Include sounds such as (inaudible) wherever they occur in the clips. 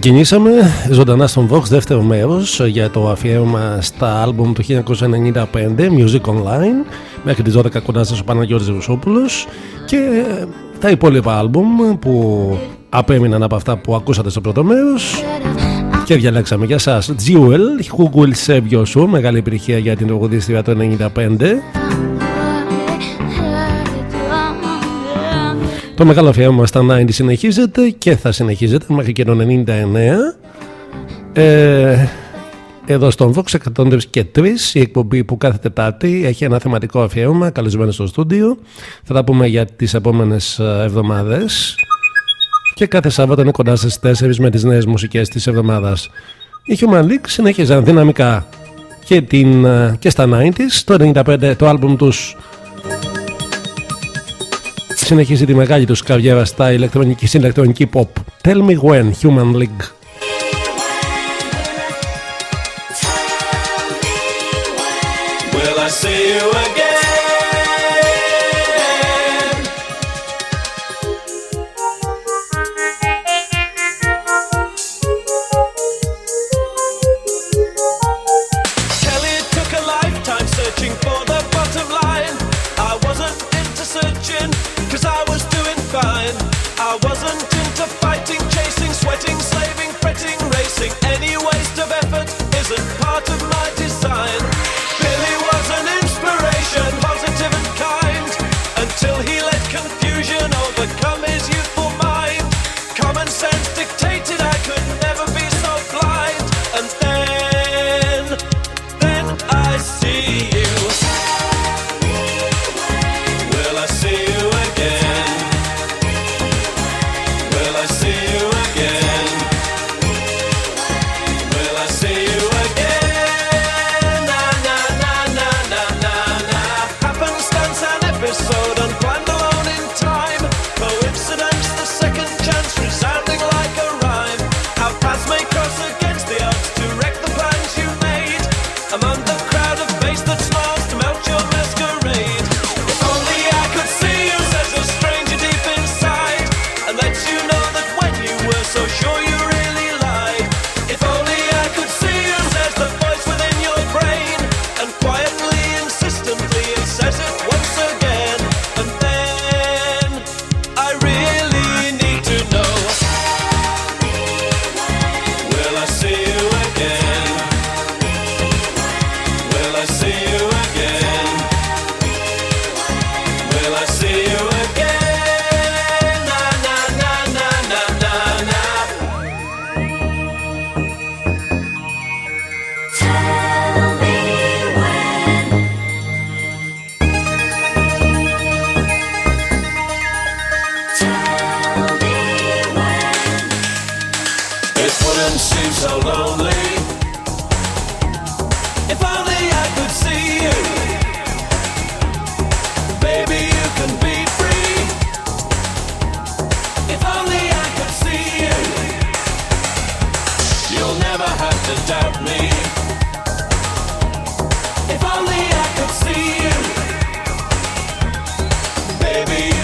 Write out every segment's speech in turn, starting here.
Ξεκινήσαμε ζωντανά στον Vox δεύτερο μέρος για το αφιέρωμα στα άλμπουμ του 1995 Music Online. Μέχρι τις 12 κοντά σας ο Παναγιώτης Ρουσόπουλος. Και ε, τα υπόλοιπα άλμπουμ που απέμειναν από αυτά που ακούσατε στο πρώτο μέρος. Και διαλέξαμε για σας Jewel, Who Will Save Your μεγάλη επιτυχία για την τραγουδίστρια το 1995 Το μεγάλο αφιέρωμα στα 90 συνεχίζεται και θα συνεχίζεται μέχρι και το 99. Ε, εδώ στον Vox 103, η εκπομπή που κάθε Τετάρτη έχει ένα θεματικό αφιέρωμα, καλεσμένο στο στούντιο. Θα τα πούμε για τις επόμενες ε, εβδομάδες Και κάθε Σάββατο είναι κοντά στις 4 με τις νέες μουσικές της εβδομάδας. Η Human League συνέχιζαν δυναμικά και, την, ε, και στα 90s, το 95 το album τους συνεχίζει τη μεγάλη τους καριέρα στα ηλεκτρονική, στην ηλεκτρονική pop. Tell me when, Human League. baby.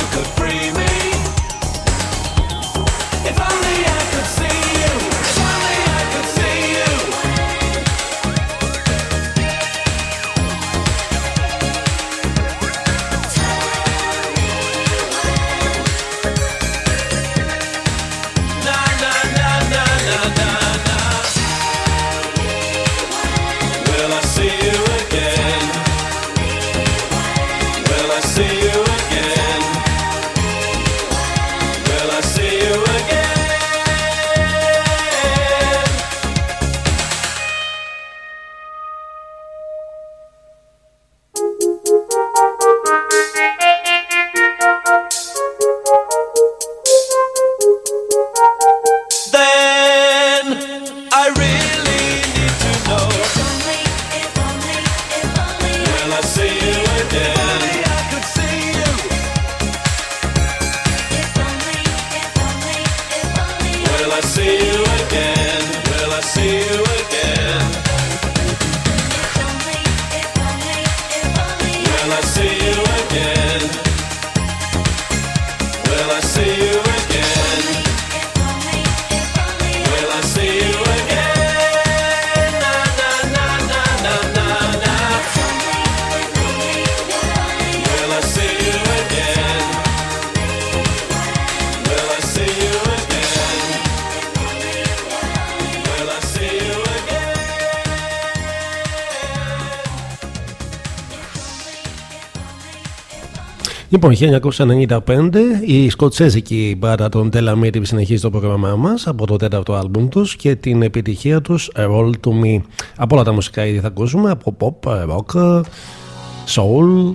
Λοιπόν, 1995 η σκοτσέζικη μπάτα των Τελαμίτη συνεχίζει το πρόγραμμά μας από το τέταρτο άλμπουμ τους και την επιτυχία τους Roll to Me. Από όλα τα μουσικά ήδη θα ακούσουμε από pop, rock, soul.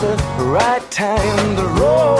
the right time the road.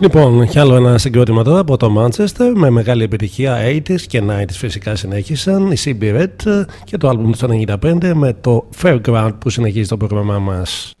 Λοιπόν, κι άλλο ένα συγκρότημα τώρα από το Manchester με μεγάλη επιτυχία 80s και 90s φυσικά συνέχισαν. Η CB Red και το album του 95 με το Fairground που συνεχίζει το πρόγραμμά μας.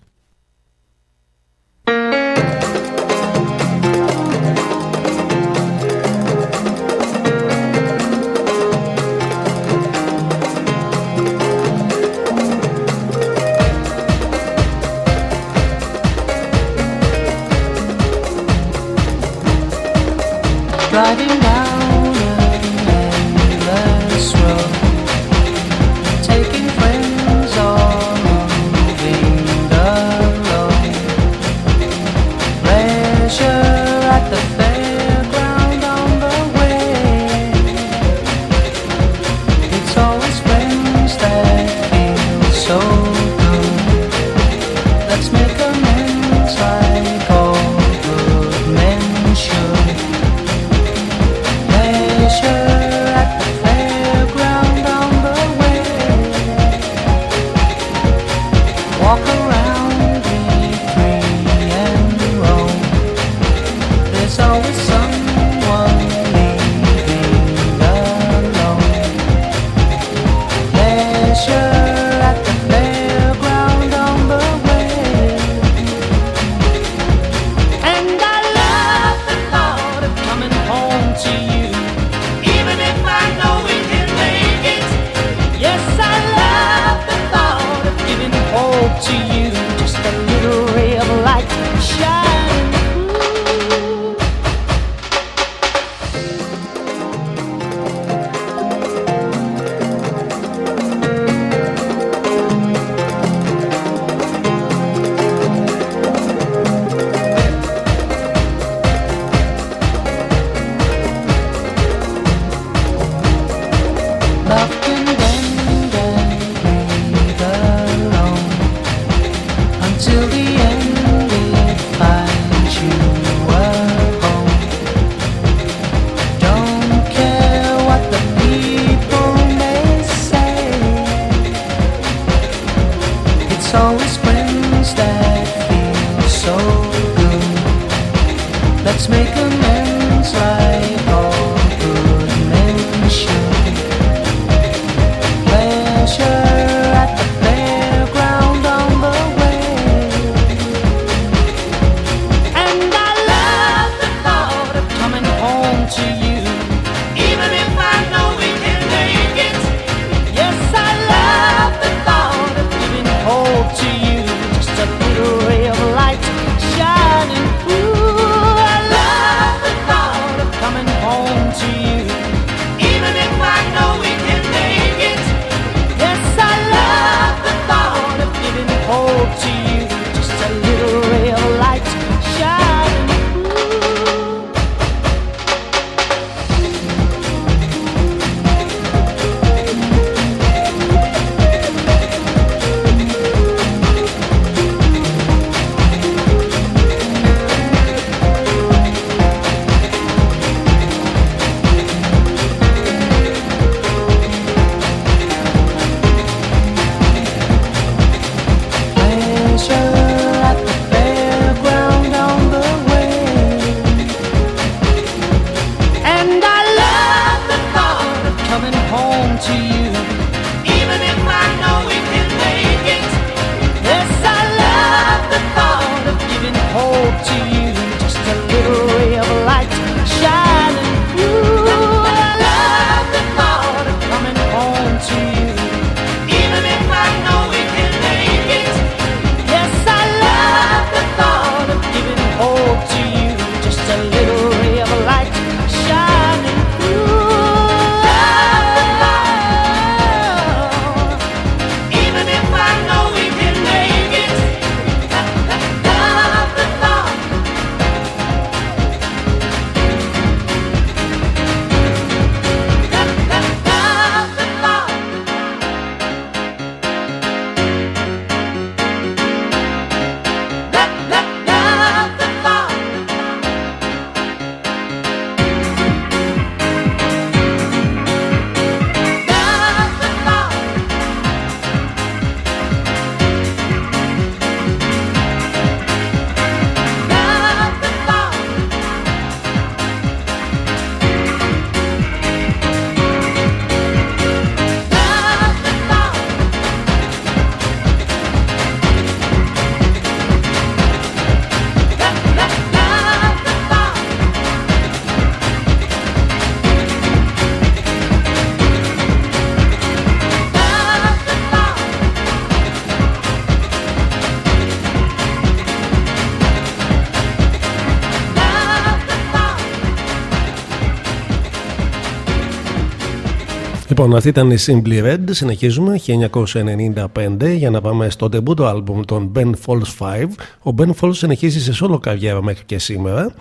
Λοιπόν, αυτή ήταν η Simply Red. Συνεχίζουμε 1995 για να πάμε στο debut album των Ben Folds 5. Ο Ben Folds συνεχίζει σε solo καριέρα μέχρι και σήμερα.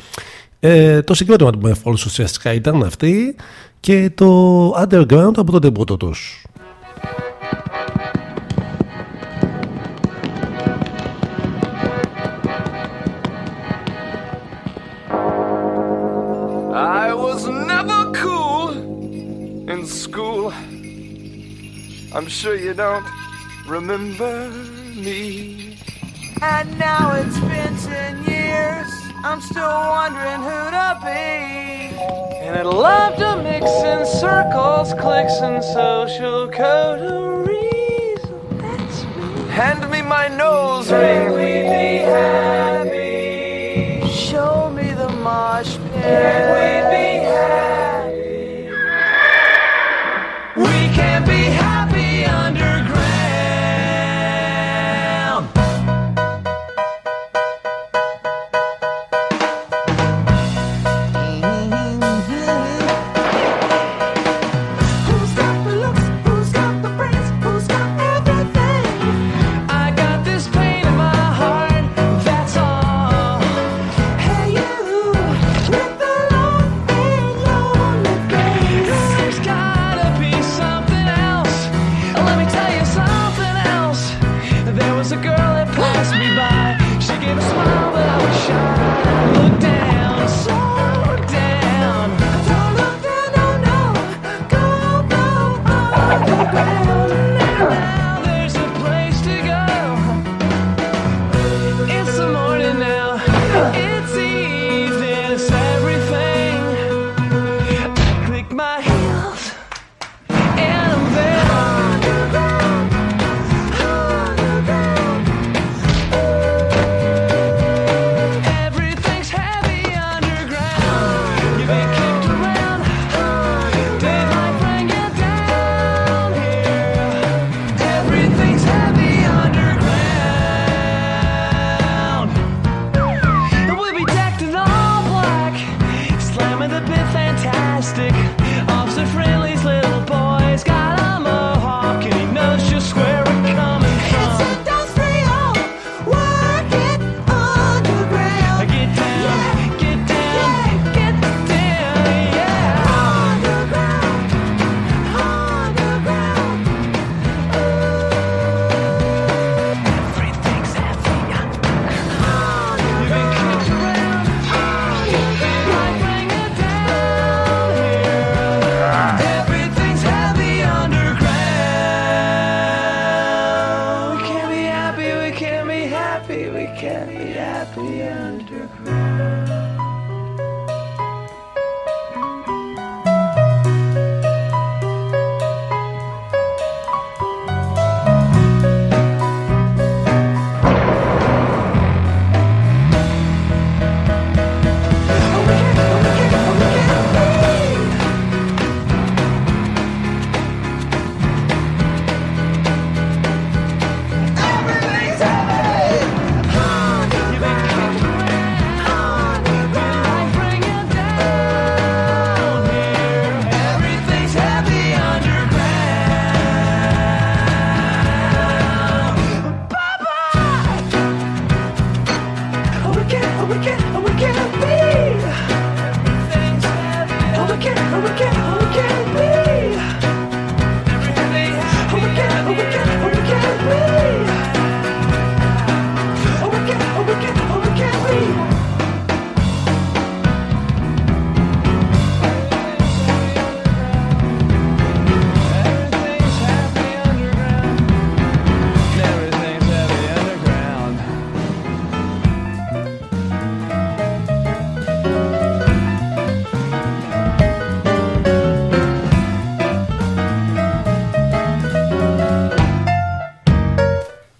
Ε, το συγκρότημα του Ben Folds ουσιαστικά ήταν αυτή και το Underground από το debut τους. You don't remember me. And now it's been ten years. I'm still wondering who to be. And I'd love to mix in circles, clicks, and social coteries. That's me. Hand me my nose ring. we be happy? Show me the mosh pit.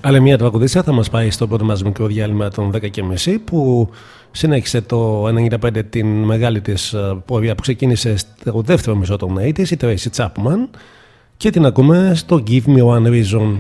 Άλλη μια τραγουδίστρια θα μας πάει στο πρώτο μας μικρό διάλειμμα των 10.30 που συνέχισε το 95 την μεγάλη της ε, πορεία που ξεκίνησε στο δεύτερο μισό των 80's, η Tracy Chapman και την ακούμε στο Give Me One Reason.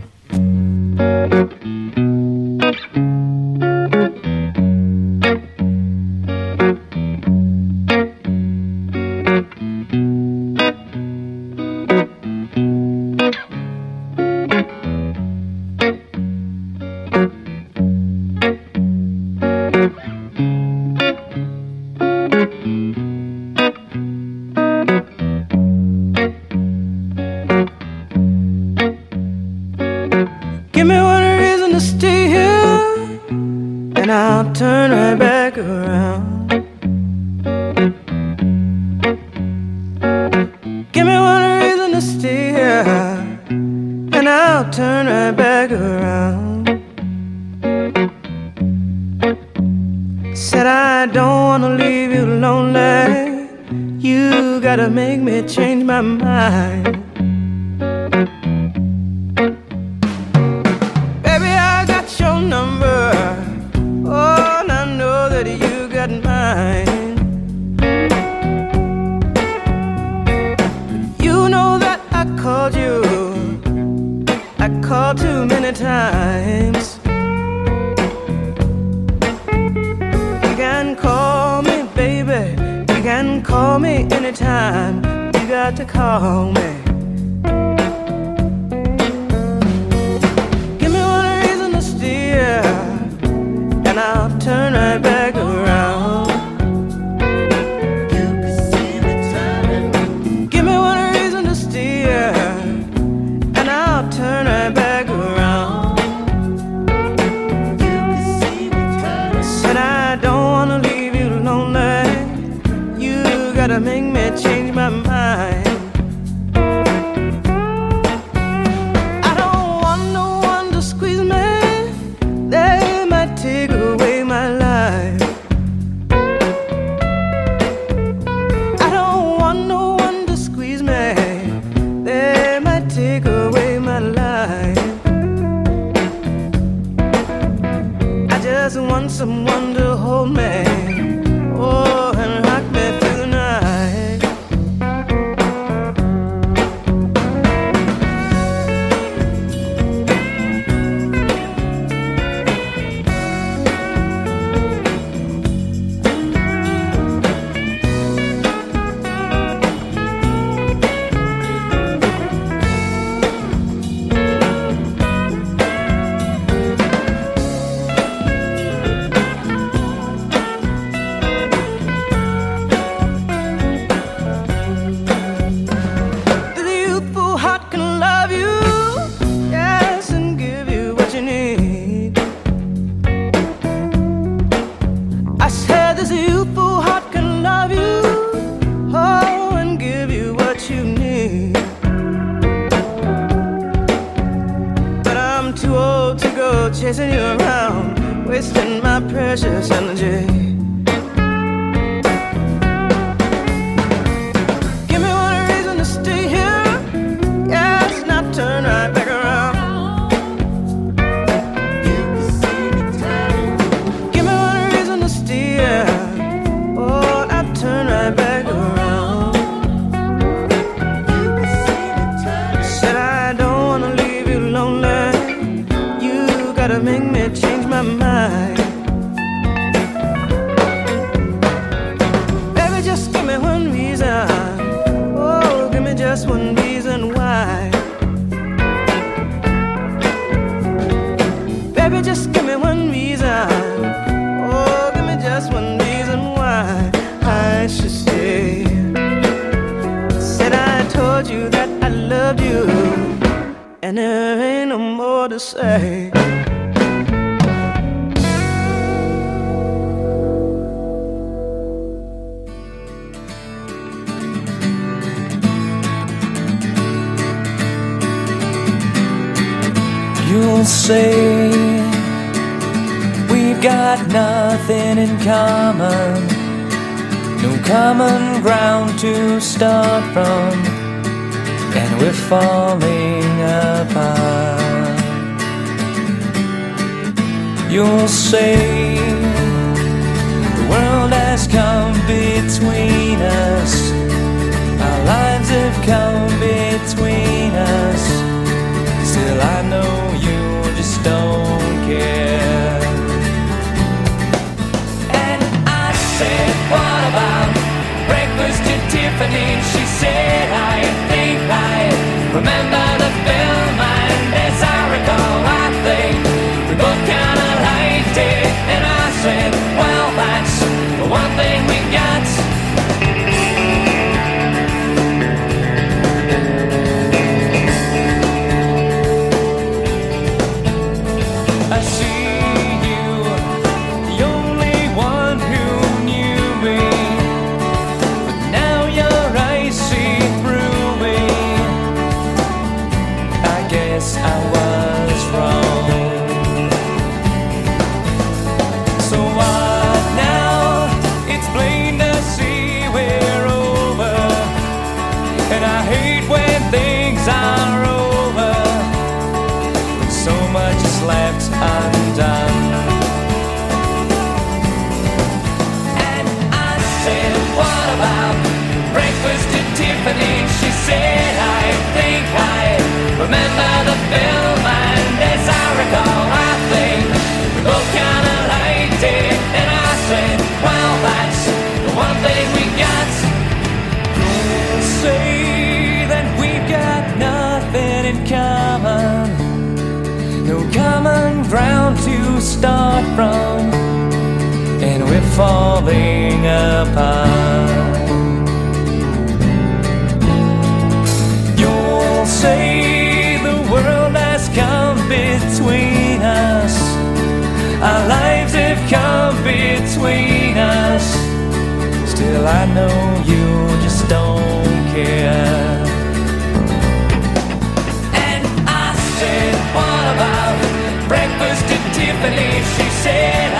believe she said.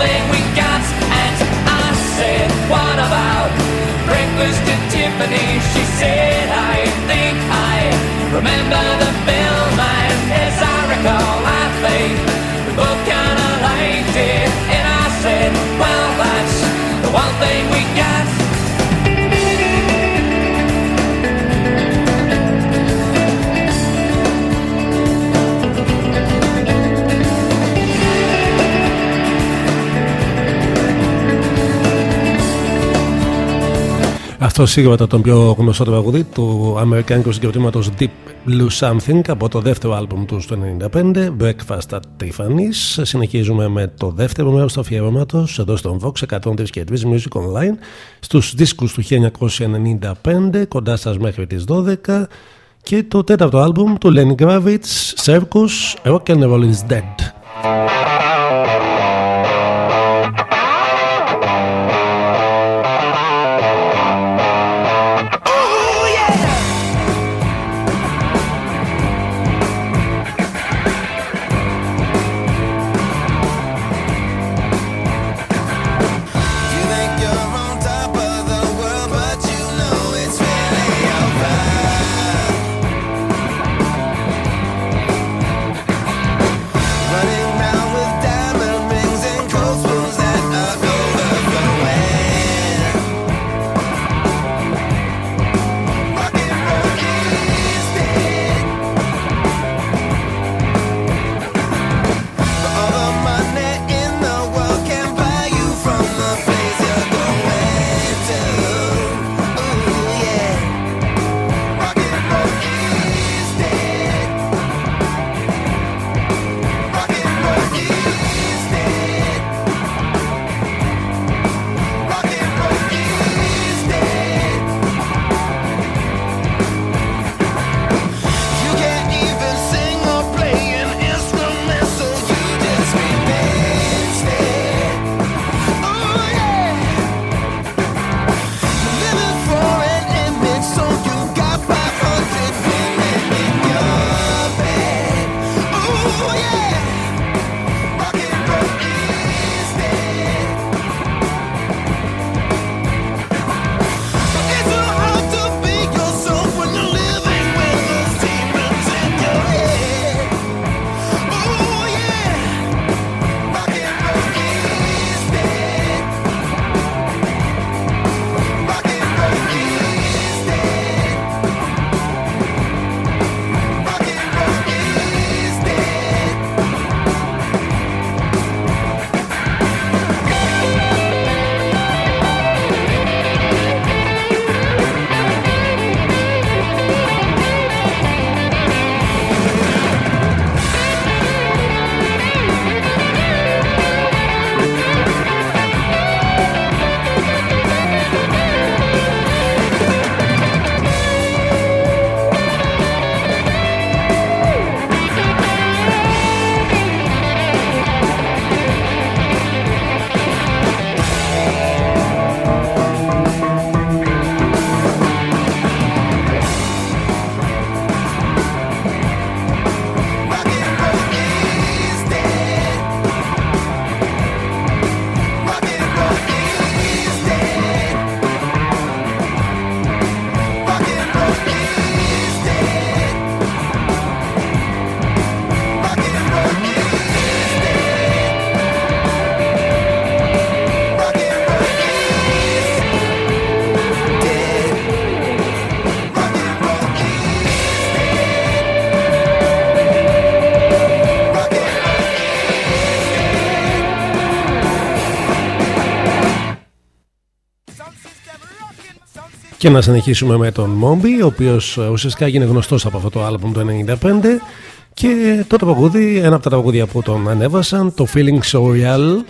Thing we got. And I said, What about breakfast at Tiffany? She said, I think I remember the film, Αυτό σίγουρα τον πιο γνωστό τραγουδί του Αμερικάνικου συγκροτήματος Deep Blue Something από το δεύτερο άλμπουμ του στο 1995, Breakfast at Tiffany's. Συνεχίζουμε με το δεύτερο μέρος του αφιερώματος εδώ στον Vox 103 και 3 Music Online στους δίσκους του 1995, κοντά σας μέχρι τις 12 και το τέταρτο άλμπουμ του Lenny Kravitz, Circus, Rock and Roll is Dead. Και να συνεχίσουμε με τον Μόμπι, ο οποίος ε, ουσιαστικά έγινε γνωστός από αυτό το άλμπουμ το 1995 και το τραγούδι, ένα από τα τραγούδια που τον ανέβασαν, το Feeling So Real,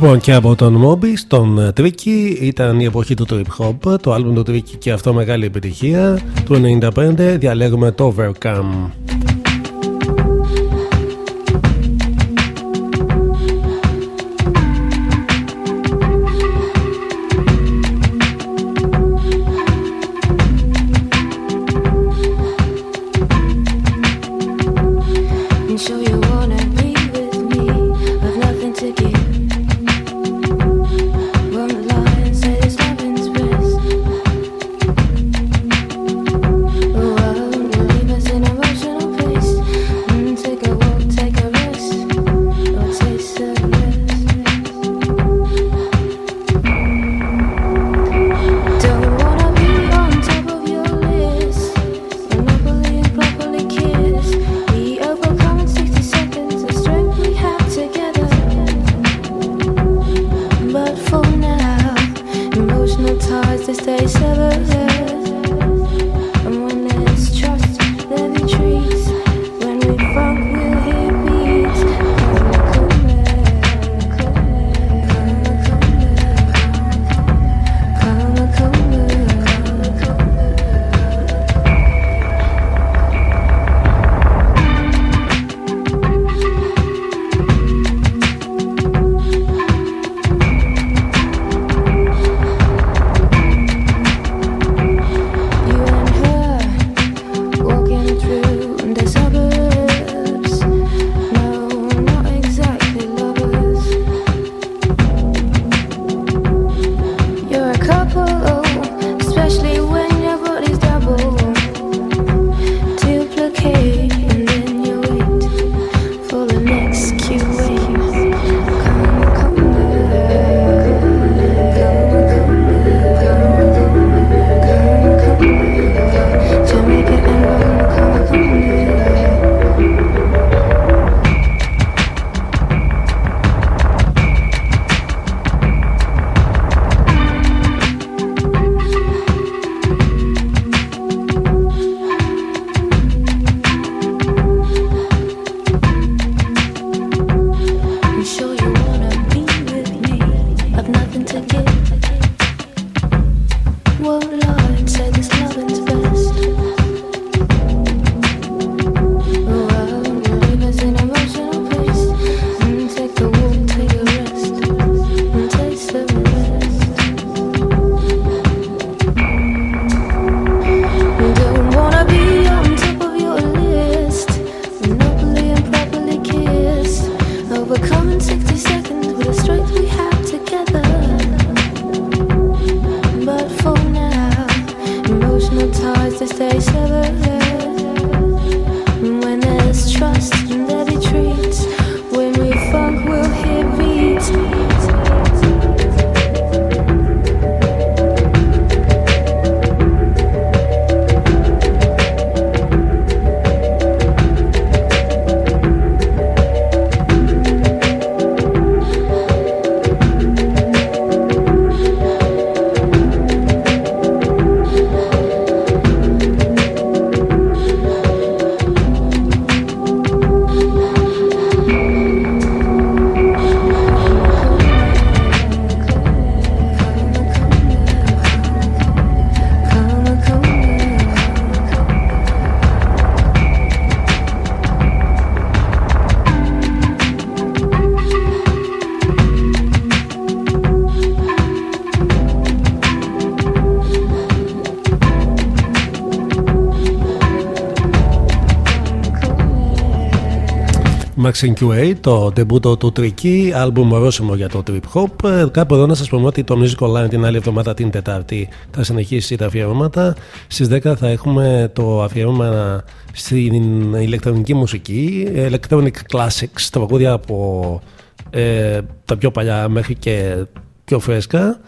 Λοιπόν, και από τον Moby στον ε, Tricky ήταν η εποχή του trip hop. Το άλμπουμ του Tricky και αυτό μεγάλη επιτυχία. Του 95 διαλέγουμε το Overcome. Max QA, το ντεμπούτο του Τρική, άλμπουμ ορόσημο για το trip hop. Ε, Κάπου εδώ να σας πούμε ότι το Music Online την άλλη εβδομάδα, την Τετάρτη, θα συνεχίσει τα αφιερώματα. Στις 10 θα έχουμε το αφιέρωμα στην ηλεκτρονική μουσική, Electronic Classics, τα παγούδια από ε, τα πιο παλιά μέχρι και πιο φρέσκα.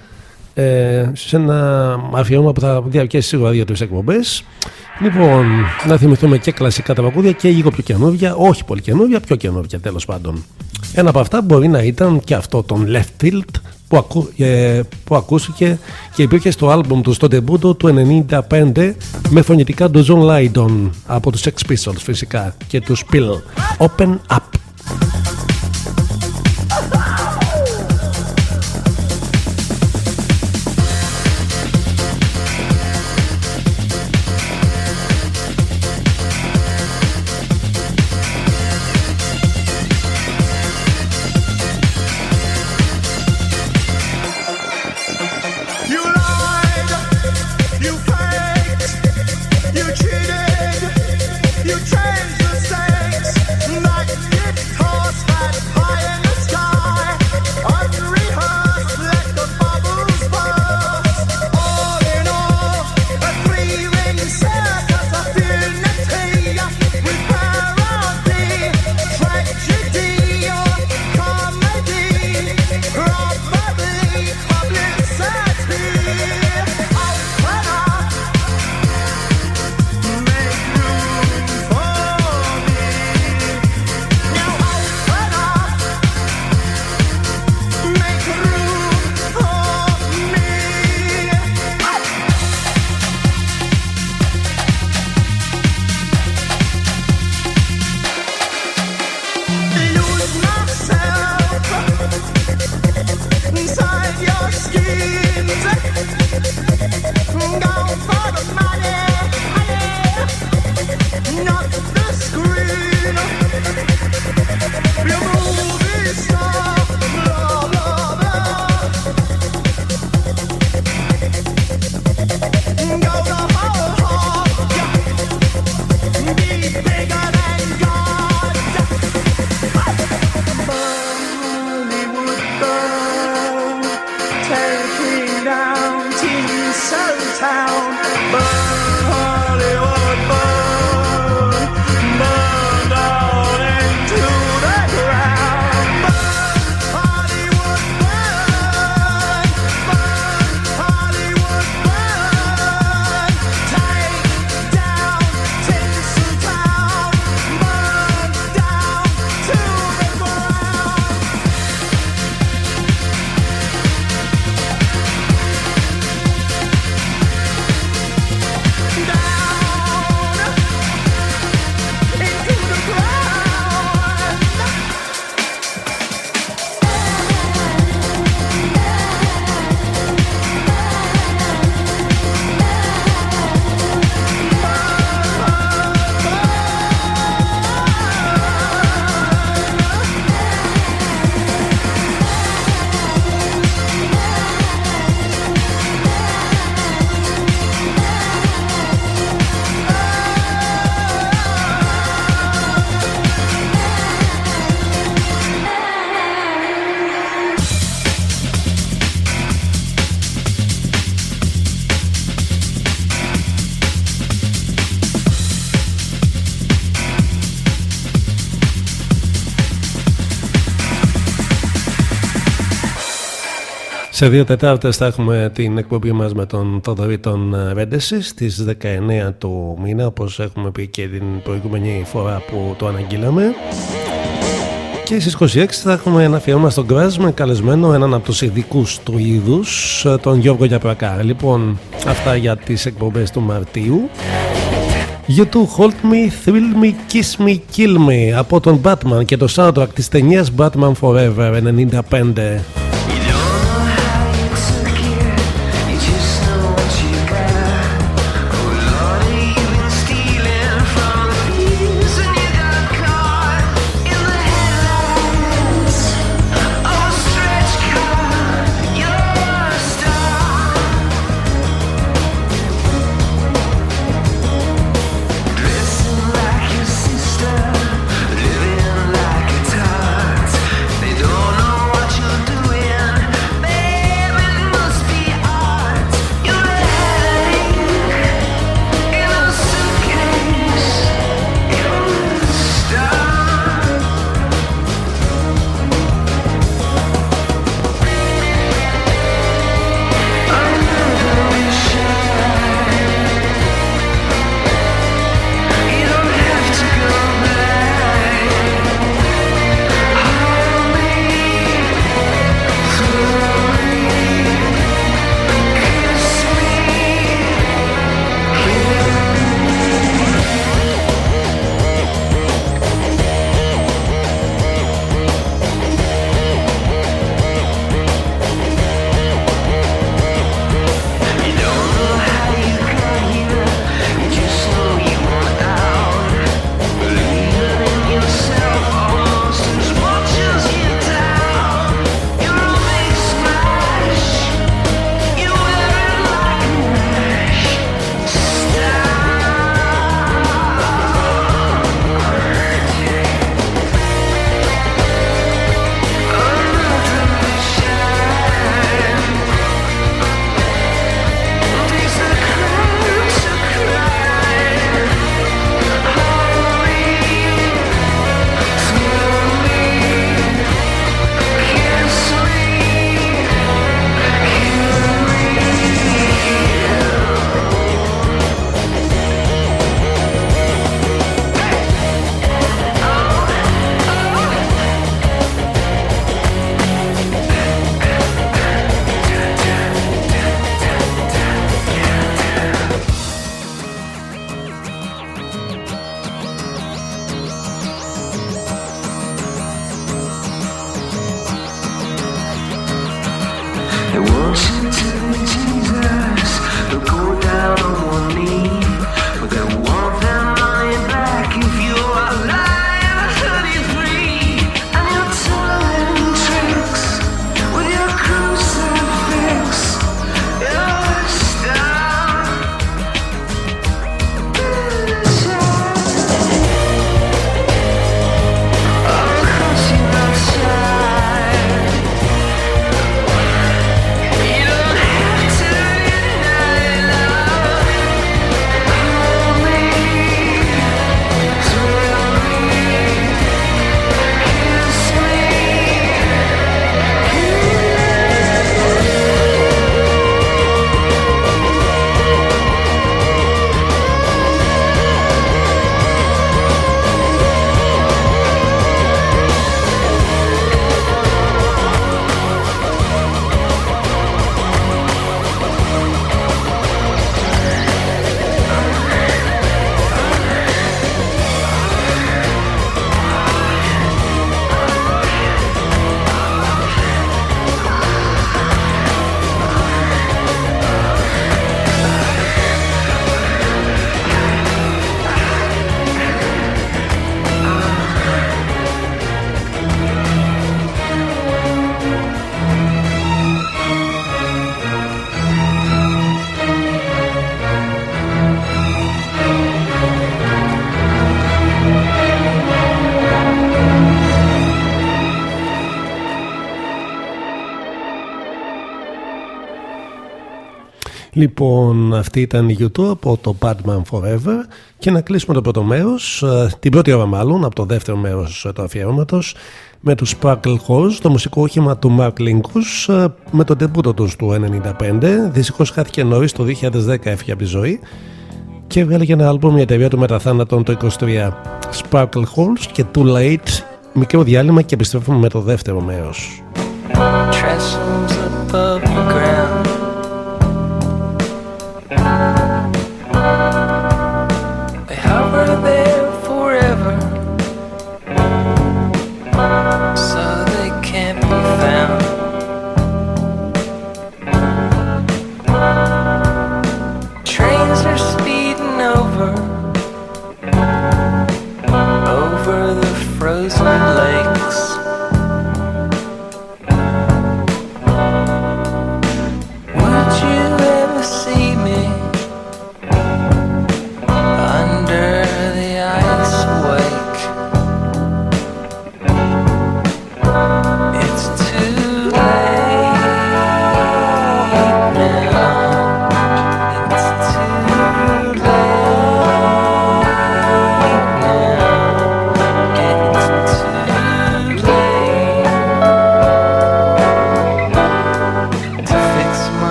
Ε, σε ένα αφιέρωμα που θα διαρκέσει σίγουρα δύο-τρεις εκπομπές. Λοιπόν, να θυμηθούμε και κλασικά τα παγούδια και λίγο πιο καινούργια, όχι πολύ καινούργια, πιο καινούργια τέλος πάντων. Ένα από αυτά μπορεί να ήταν και αυτό, τον Left Tilt, που, ακού, ε, που ακούστηκε και υπήρχε στο άλμπουμ του, στο ντεμπούτο του 95 με φωνητικά του John Lydon από τους Sex Pistols φυσικά και τους Spill. Open Up. Σε δύο Τετάρτες θα έχουμε την εκπομπή μας με τον Θοδωρή τον ε, Ρέντεση στις 19 του μήνα όπως έχουμε πει και την προηγούμενη φορά που το αναγγείλαμε. Και στις 26 θα έχουμε ένα αφιέρωμα στον Κράζ με καλεσμένο έναν από τους ειδικούς του είδους ε, τον Γιώργο Γιαπρακά λοιπόν αυτά για τις εκπομπές του Μαρτίου. You too hold me, thrill me, kiss me, kill me. Από τον Batman και το soundtrack της ταινίας Batman Forever 95 Λοιπόν, αυτή ήταν η YouTube από το Batman Forever και να κλείσουμε το πρώτο μέρος, ε, την πρώτη ώρα μάλλον, από το δεύτερο μέρος του αφιέρωματος με τους Sparkle Horse, το μουσικό όχημα του Mark Linkus ε, με τον τεμπούτο του του 1995. Δυστυχώς χάθηκε νωρίς το 2010 έφυγε από τη ζωή και βγάλε ένα άλμπομ η εταιρεία του μεταθάνατον το 23 Sparkle Horse και Too Late μικρό διάλειμμα και επιστρέφουμε με το δεύτερο μέρος.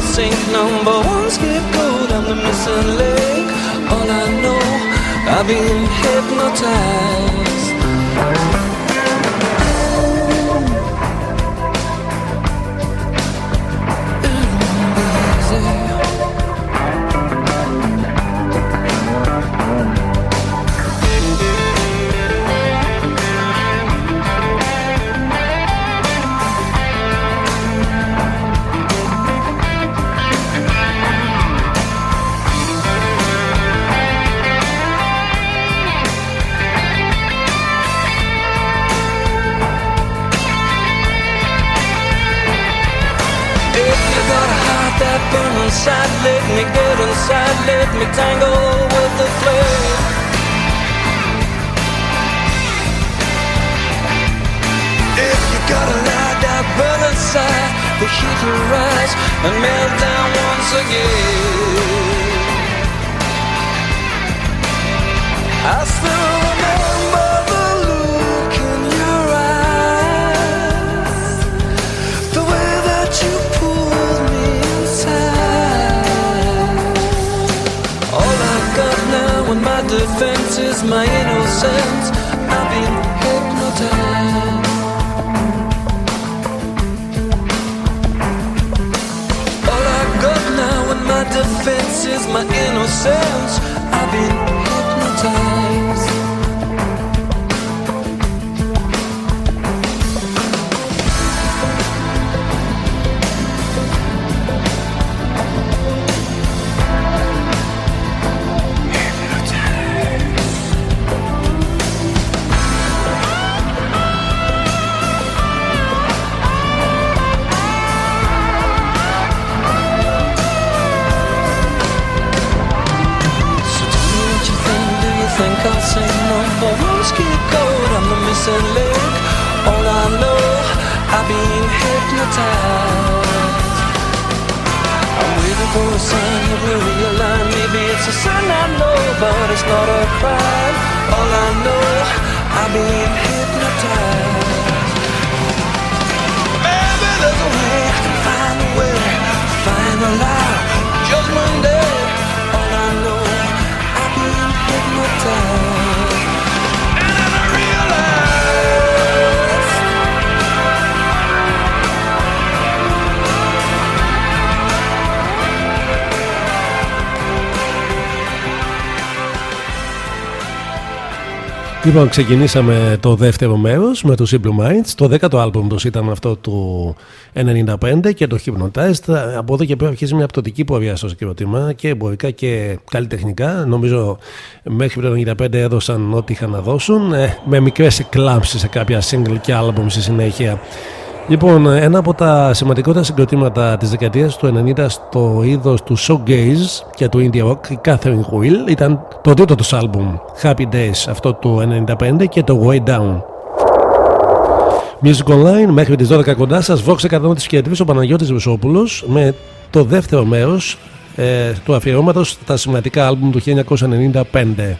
I'll sink number one scapegoat. I'm the missing link. All I know, I've been hypnotized. Λοιπόν, ξεκινήσαμε το δεύτερο μέρος με το Simple Minds. Το δέκατο άλμπουμ τους ήταν αυτό του 95 και το Hypnotized. Από εδώ και πέρα αρχίζει μια πτωτική πορεία στο συγκρότημα και εμπορικά και καλλιτεχνικά. Νομίζω μέχρι το 95 έδωσαν ό,τι είχαν να δώσουν ε, με μικρές εκλάμψεις σε κάποια single και άλμπουμ στη συνέχεια. Λοιπόν, ένα από τα σημαντικότερα συγκροτήματα της δεκαετίας του 90 στο είδος του showgaze και του indie rock, η Catherine Wheel, ήταν το τρίτο τους άλμπουμ Happy Days, αυτό του 95 και το Way Down. Music Online μέχρι τις 12 κοντά σας, Vox 100 και ο Παναγιώτης Βεσόπουλος με το δεύτερο μέρος ε, του αφιερώματος στα σημαντικά άλμπουμ του 1995.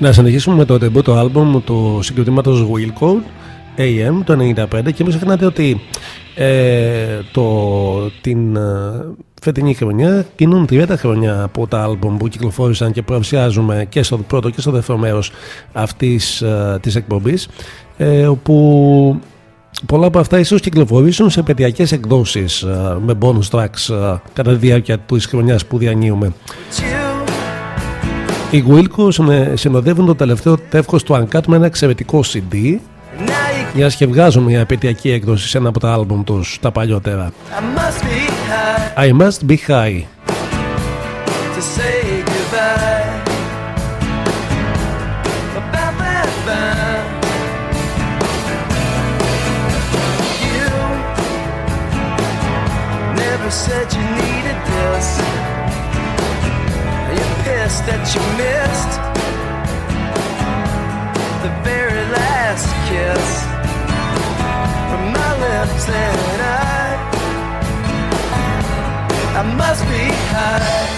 Να συνεχίσουμε με το debut το album του συγκροτήματος Will Code AM το 95 και μην ξεχνάτε ότι ε, το, την ε, φετινή χρονιά γίνουν 30 χρόνια από τα άλμπομ που κυκλοφόρησαν και παρουσιάζουμε και στο πρώτο και στο δεύτερο μέρος αυτής ε, της εκπομπής ε, όπου πολλά από αυτά ίσως κυκλοφορήσουν σε πετειακές εκδόσεις ε, με bonus tracks ε, κατά τη διάρκεια της χρονιάς που διανύουμε. Οι Wilco συνε- συνοδεύουν το τελευταίο τεύχος του Uncut με ένα εξαιρετικό CD για και βγάζουν μια επαιτειακή έκδοση σε ένα από τα άλμπουμ τους τα παλιότερα. I must be high That you missed the very last kiss from my lips, and I, I must be high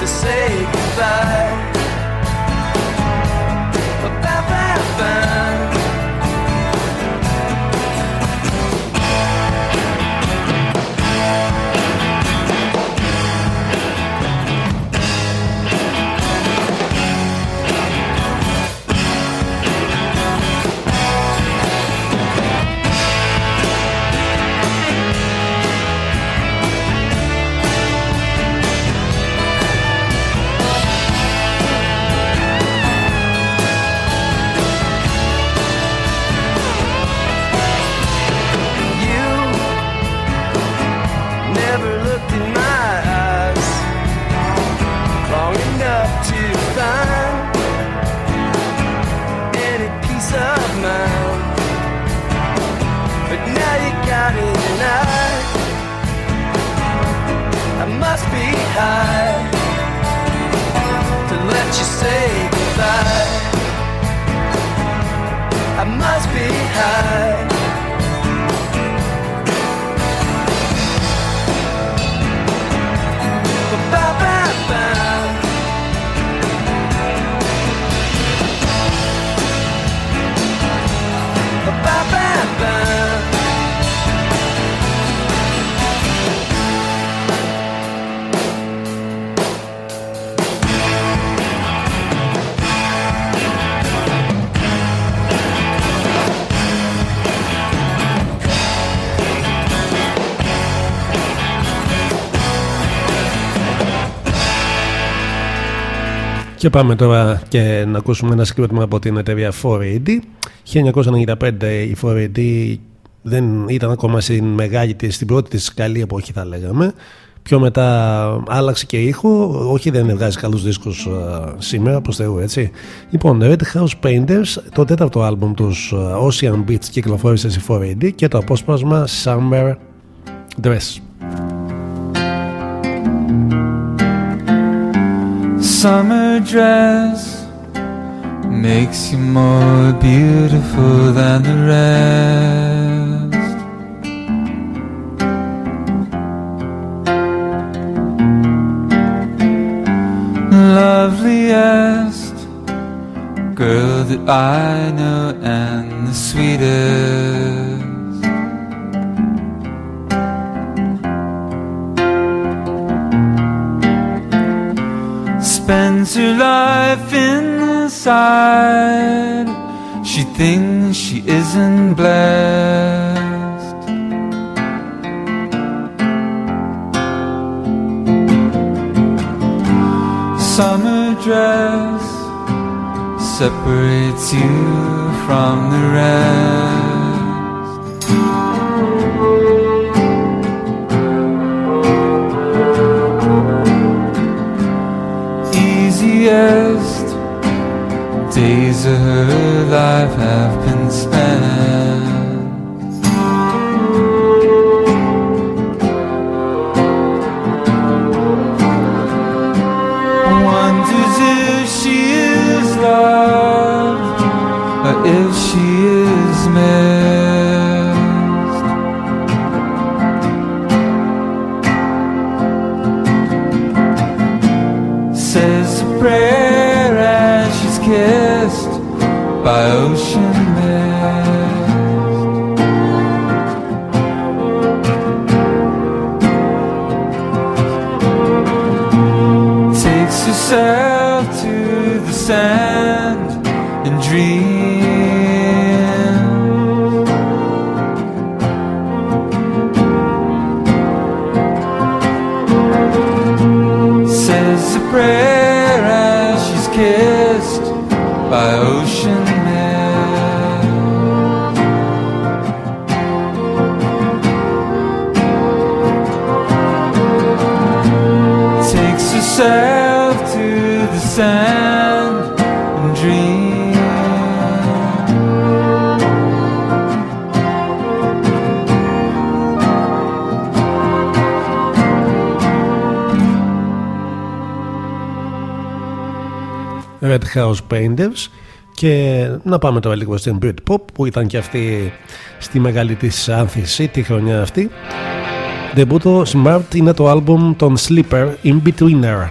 to say goodbye. Must be high to let you say goodbye. I must be high. Ba-ba-ba. Ba-ba-ba. Και πάμε τώρα και να ακούσουμε ένα συγκρότημα από την εταιρεία 4AD. 1995 η 4AD δεν ήταν ακόμα στην μεγάλη της, στην πρώτη της καλή εποχή θα λέγαμε. Πιο μετά άλλαξε και ήχο, όχι δεν βγάζει καλούς δίσκους α, σήμερα προς Θεού έτσι. Λοιπόν, Red House Painters, το τέταρτο άλμπουμ τους α, Ocean Beats κυκλοφόρησε στη 4AD και το απόσπασμα Summer Dress. Summer dress makes you more beautiful than the rest. Loveliest girl that I know, and the sweetest. Her life inside. She thinks she isn't blessed. Summer dress separates you from the rest. Easiest days of her life have been spent. Wonders if she is loved or if she is missed. House Painters και να πάμε τώρα λίγο στην Britpop που ήταν και αυτή στη μεγάλη της άνθηση τη χρονιά αυτή. Δεμπούτο Smart είναι το άλμπουμ των Sleeper In Betweener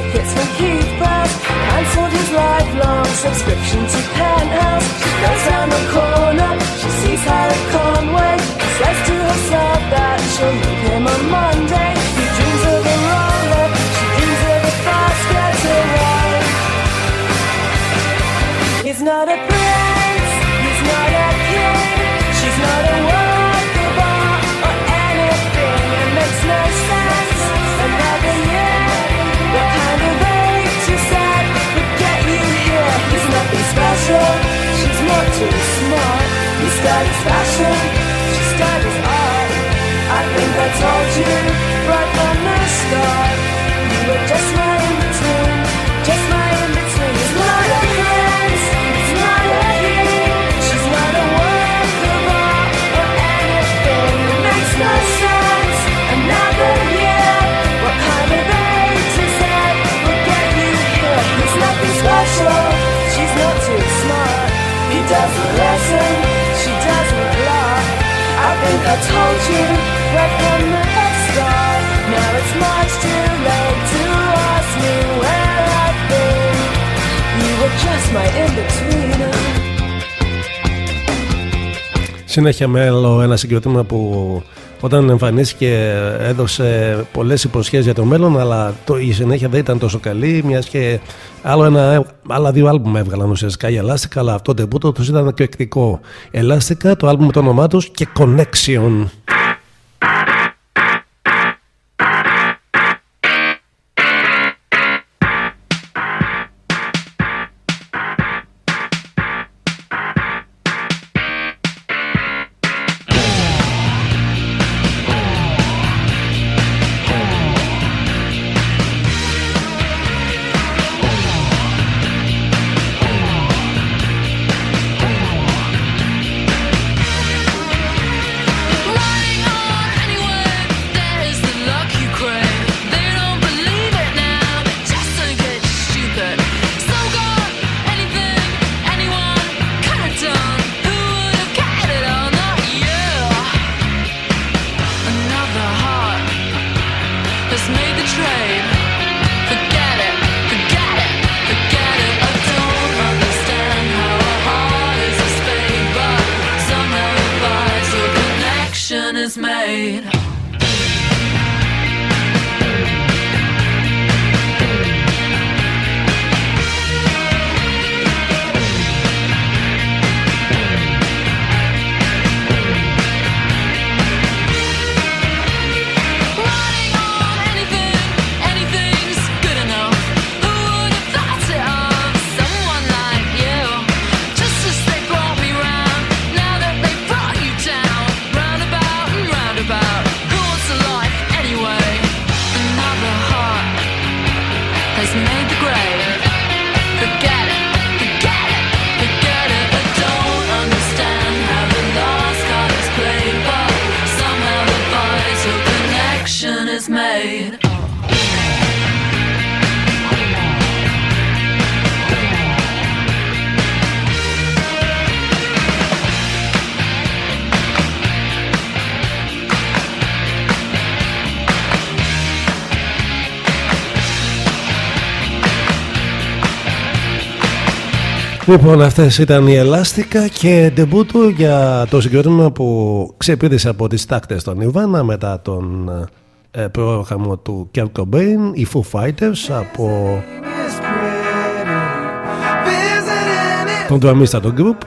subscription to Penthouse. She goes down the corner, she sees Harry Conway, says to herself that she'll meet him on Monday. He dreams of a roller, she dreams of a fast getaway. He's not a too smart. He studies fashion, she studies art. I think I told you right from the start. does a lesson, μέλλον ένα συγκροτήμα που όταν εμφανίστηκε έδωσε πολλές υποσχέσεις για το μέλλον αλλά το, η συνέχεια δεν ήταν τόσο καλή μιας και άλλο ένα, άλλα δύο άλμπουμ έβγαλαν ουσιαστικά η Ελάστικα αλλά αυτό το τεμπούτο τους ήταν και εκτικό. Ελάστικα, το άλμπουμ με το όνομά τους και Connection. It's made. Λοιπόν, αυτές ήταν οι Ελάστικα και ντεμπούτο για το συγκρότημα που ξεπήδησε από τις τάκτες των Ιβάνα μετά τον ε, πρόγραμμα του Kurt Cobain, οι Foo Fighters από τον δραμίστατο group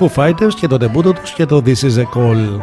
Foo Fighters και το ντεμπούτο τους και το This is a Call.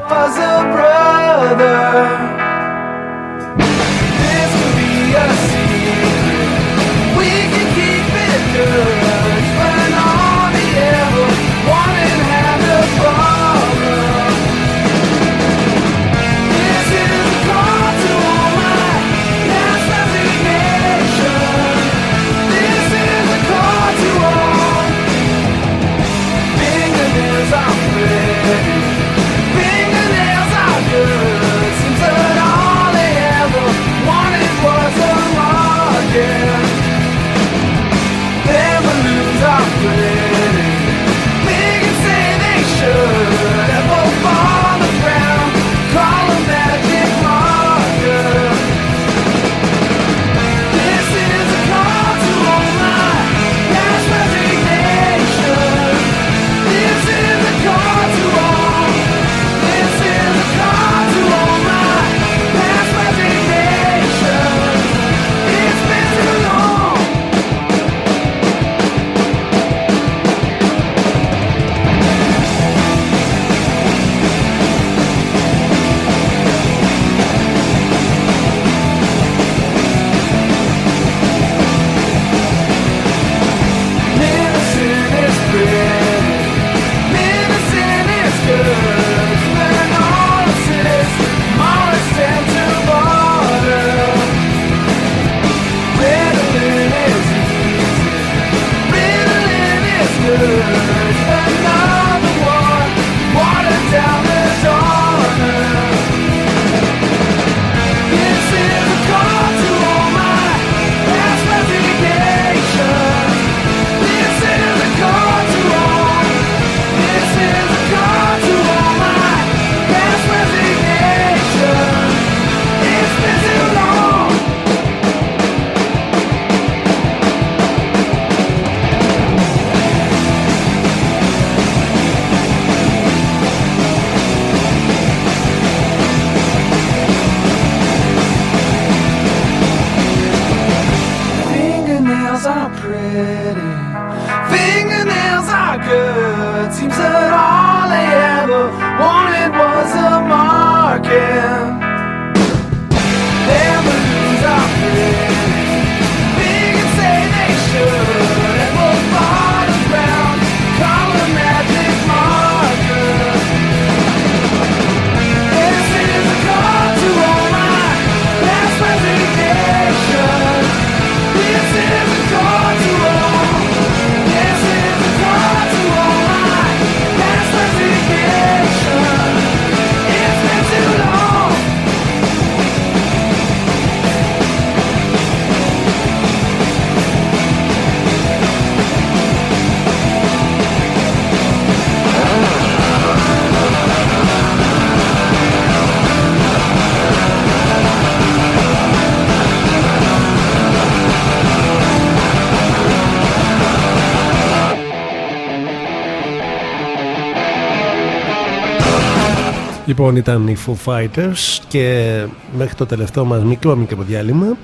λοιπόν ήταν οι Foo Fighters και μέχρι το τελευταίο μας μικρό μικρό διάλειμμα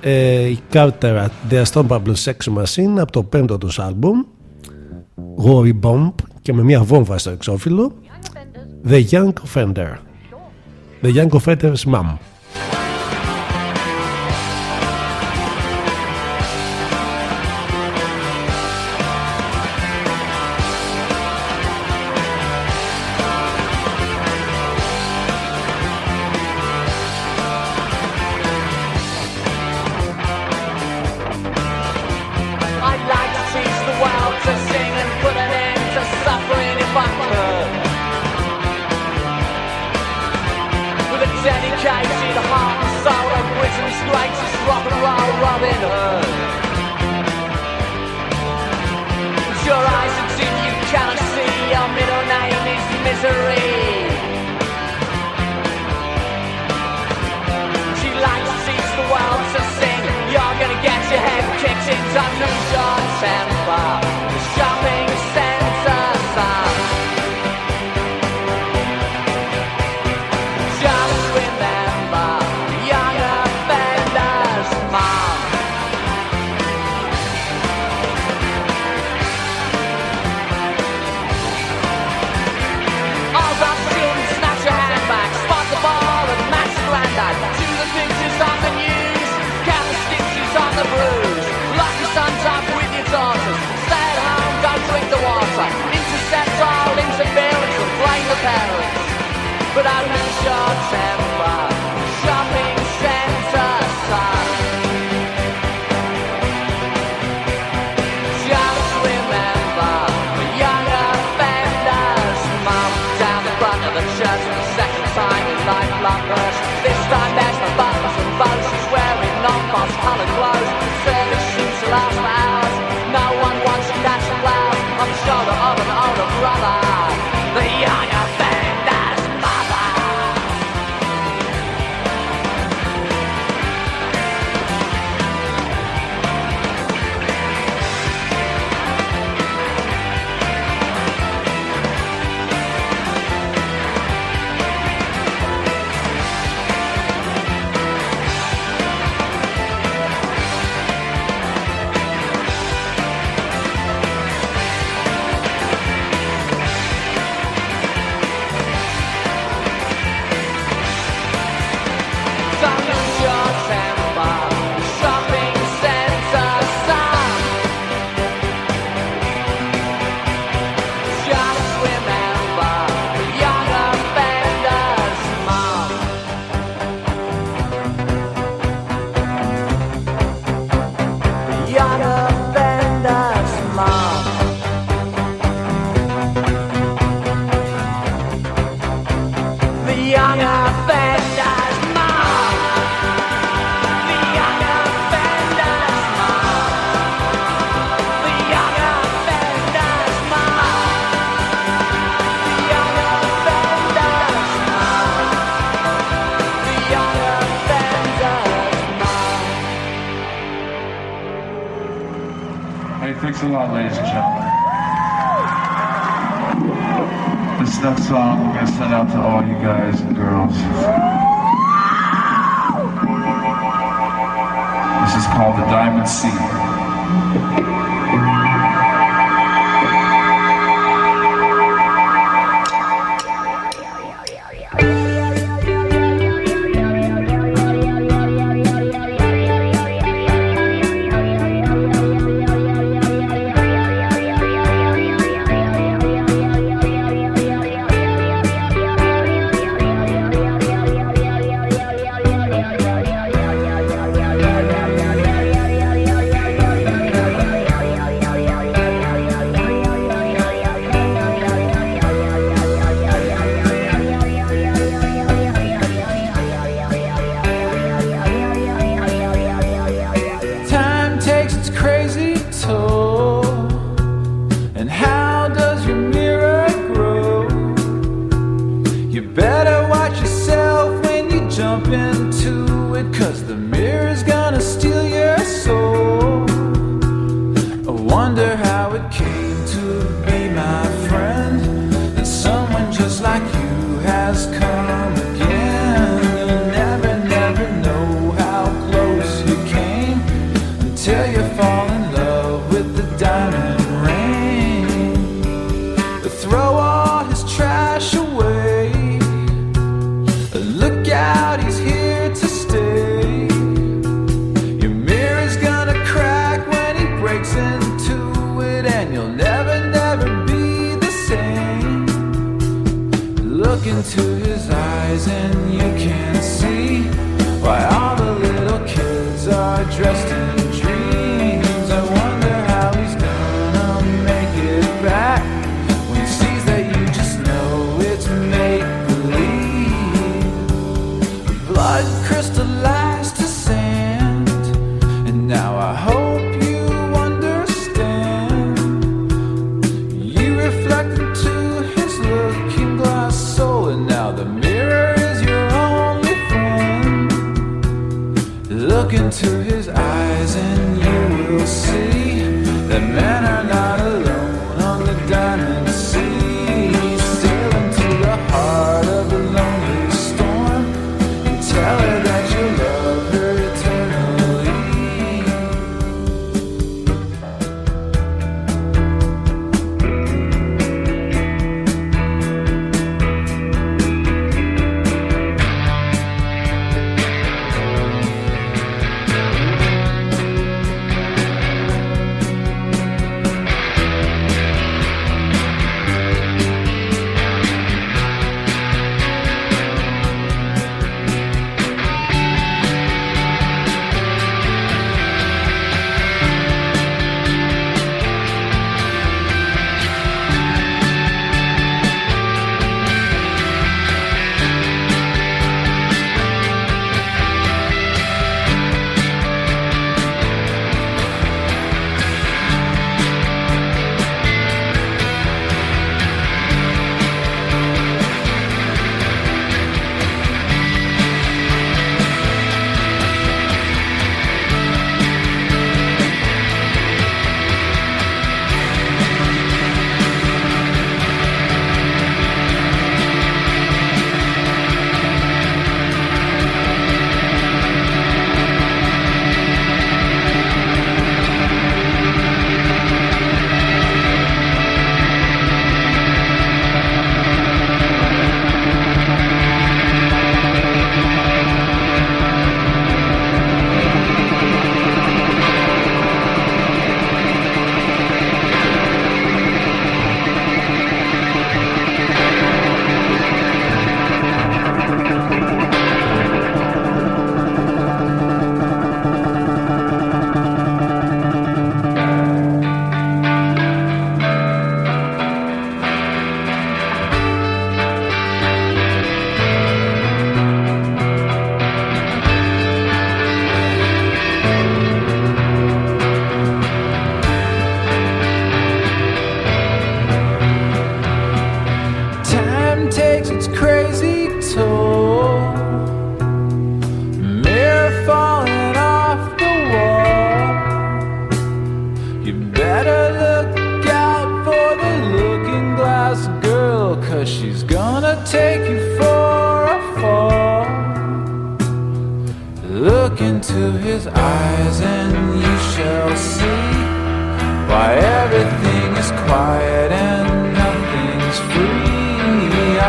ε, η κάρτερα The Stone Pablo Sex Machine από το πέμπτο τους άλμπουμ Gory Bomb και με μια βόμβα στο εξώφυλλο The Young Offender. The Young Offender's Mom. Look into his eyes and you can see why all the little kids are dressed in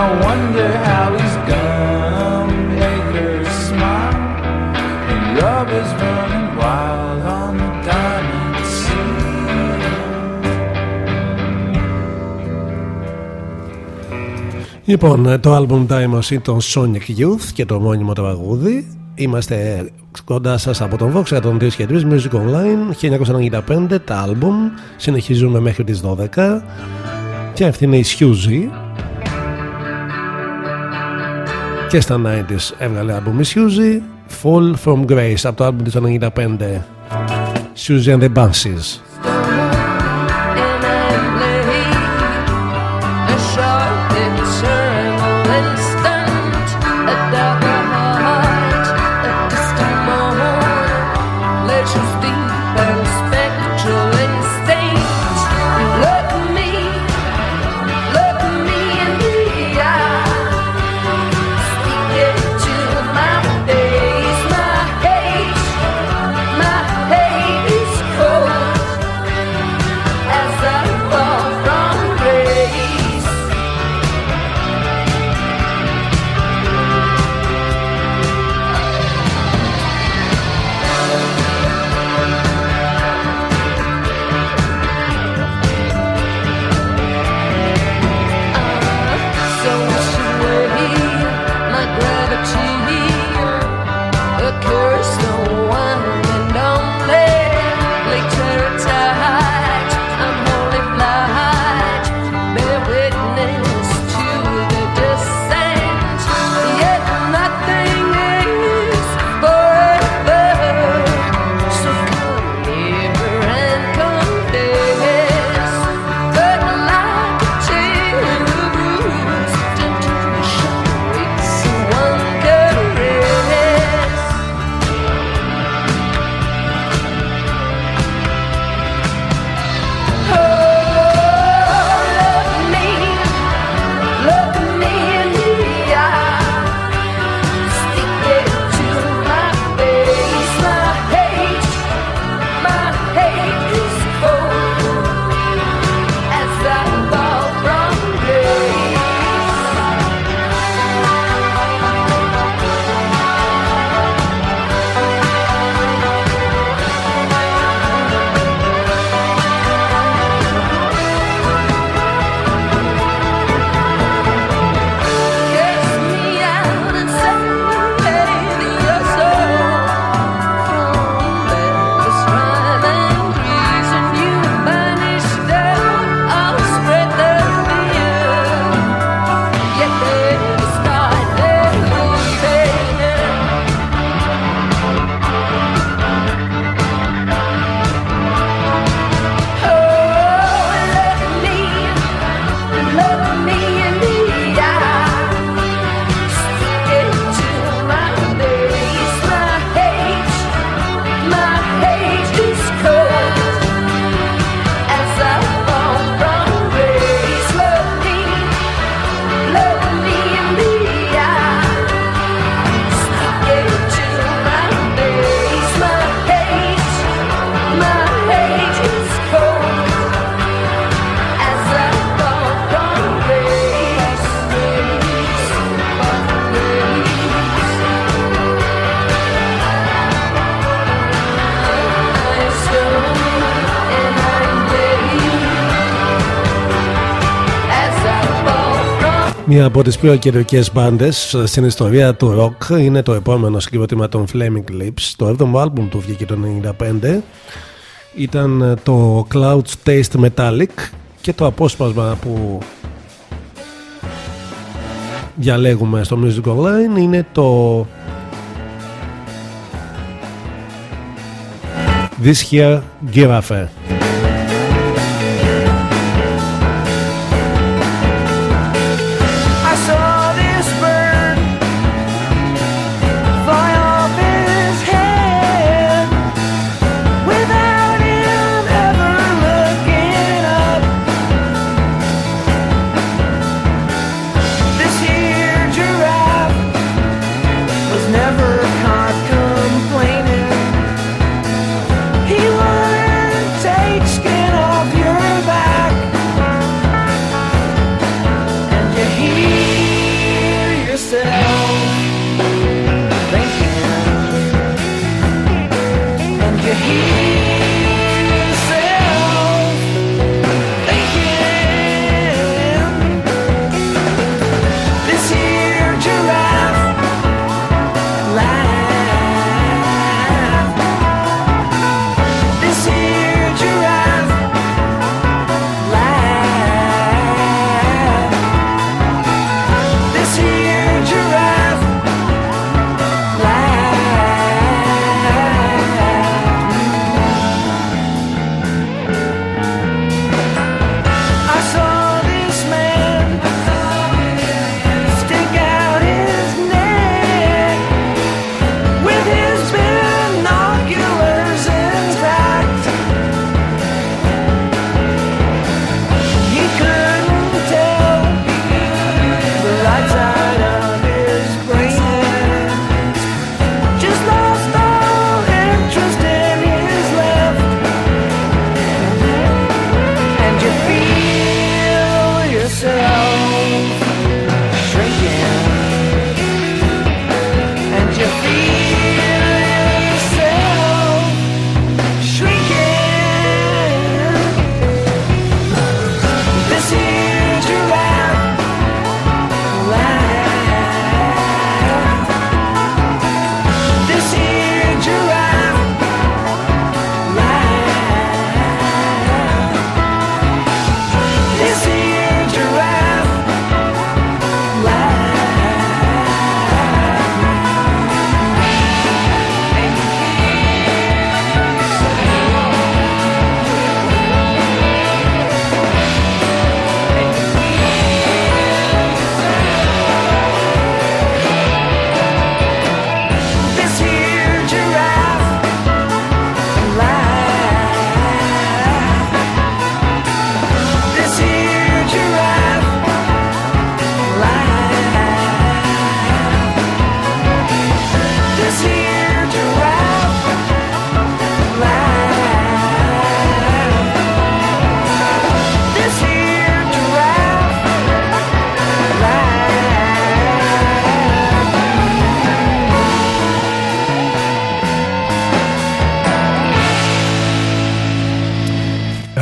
I wonder how he's gonna make her smile. And love is running wild on the diamond sea. Λοιπόν, το album Diamonds είναι το Sonic Youth και το μόνιμο τραγούδι. Είμαστε κοντά σας από τον Vox 103 και 3 Music Online 1995 τα album συνεχίζουμε μέχρι τις 12 και αυτή είναι η Shuzy και στα 90 έβγαλε άνθρωπο με Suzy Fall from Grace από το άτομο του 95, Suzy and the Bunces. Μία από τις πιο κεντρικές μπάντες στην ιστορία του rock είναι το επόμενο συγκρότημα των Flaming Lips. Το 7ο άλμπουμ του βγήκε το 1995. Ήταν το Clouds Taste Metallic και το απόσπασμα που διαλέγουμε στο Music Online είναι το This Here Giraffe.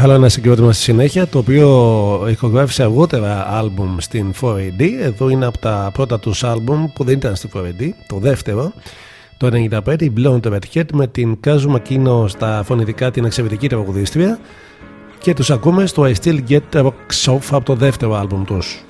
Άλλο ένα συγκρότημα στη συνέχεια το οποίο ηχογράφησε αργότερα άλμπουμ στην 4AD. Εδώ είναι από τα πρώτα τους άλμπουμ που δεν ήταν στη 4AD, το δεύτερο. Το 95 η Blonde Redhead με την Κάζου Μακίνο στα φωνητικά την εξαιρετική τραγουδίστρια και τους ακούμε στο I Still Get Rock Off από το δεύτερο άλμπουμ τους.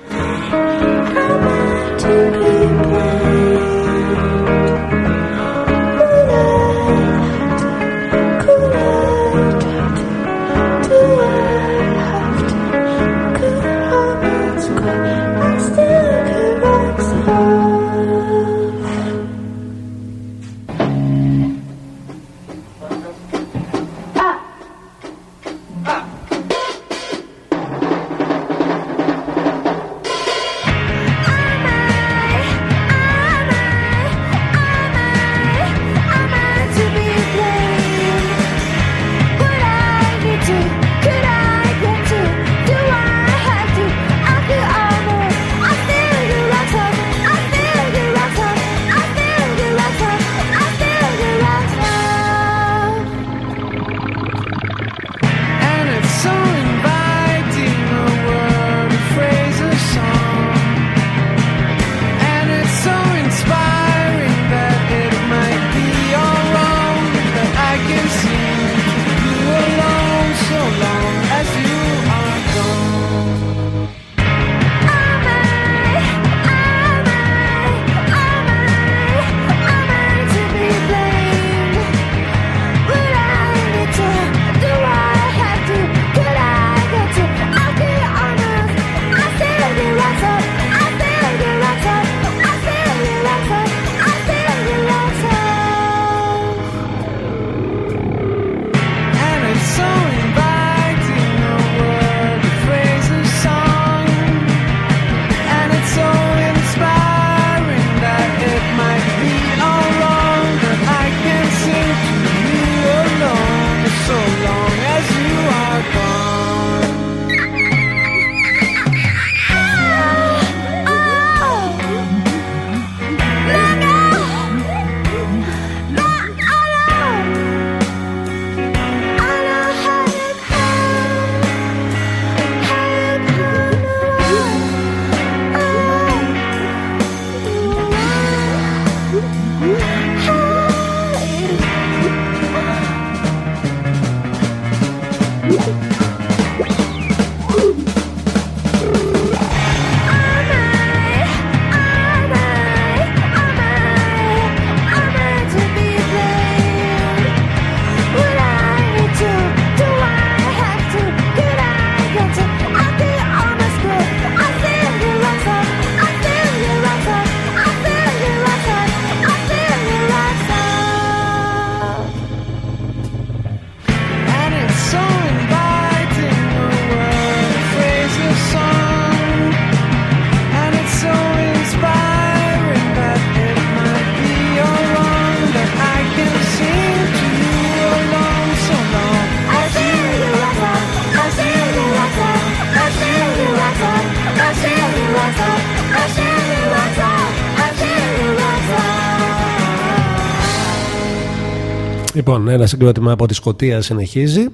Λοιπόν, ένα συγκρότημα από τη Σκωτία συνεχίζει.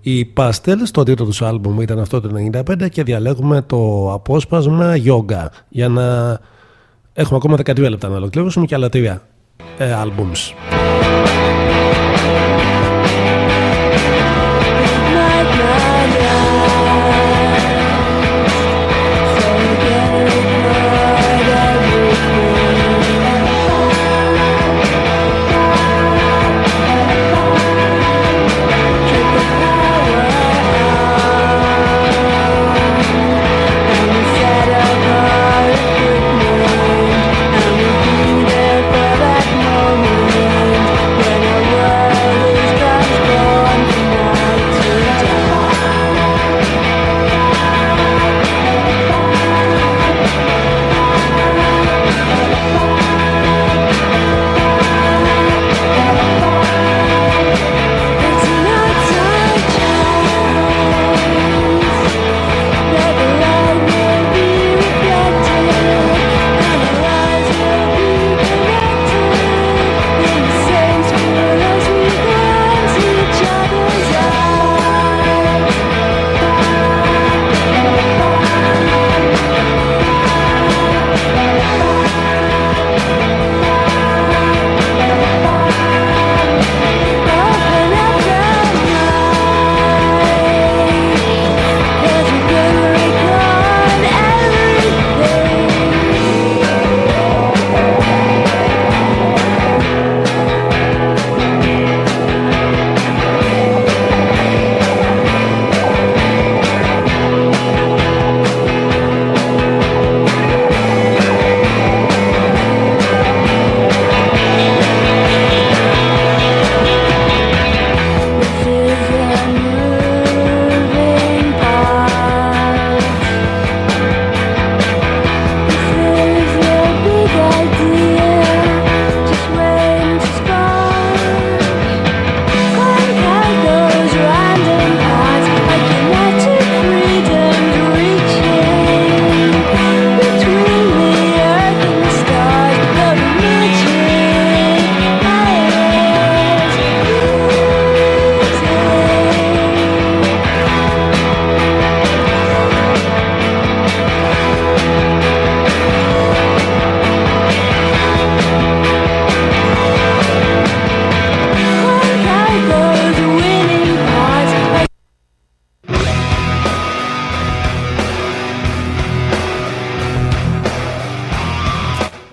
Οι Pastels, το τίτλο του άλμπουμ ήταν αυτό το 95 και διαλέγουμε το απόσπασμα Yoga για να έχουμε ακόμα 12 λεπτά να ολοκληρώσουμε και άλλα τρία ε, albums.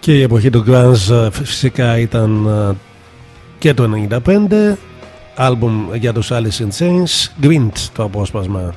Και η εποχή του grunge ε, φυσικά ήταν ε, και το 95 άλμπουμ για τους Alice in Chains Grint το απόσπασμα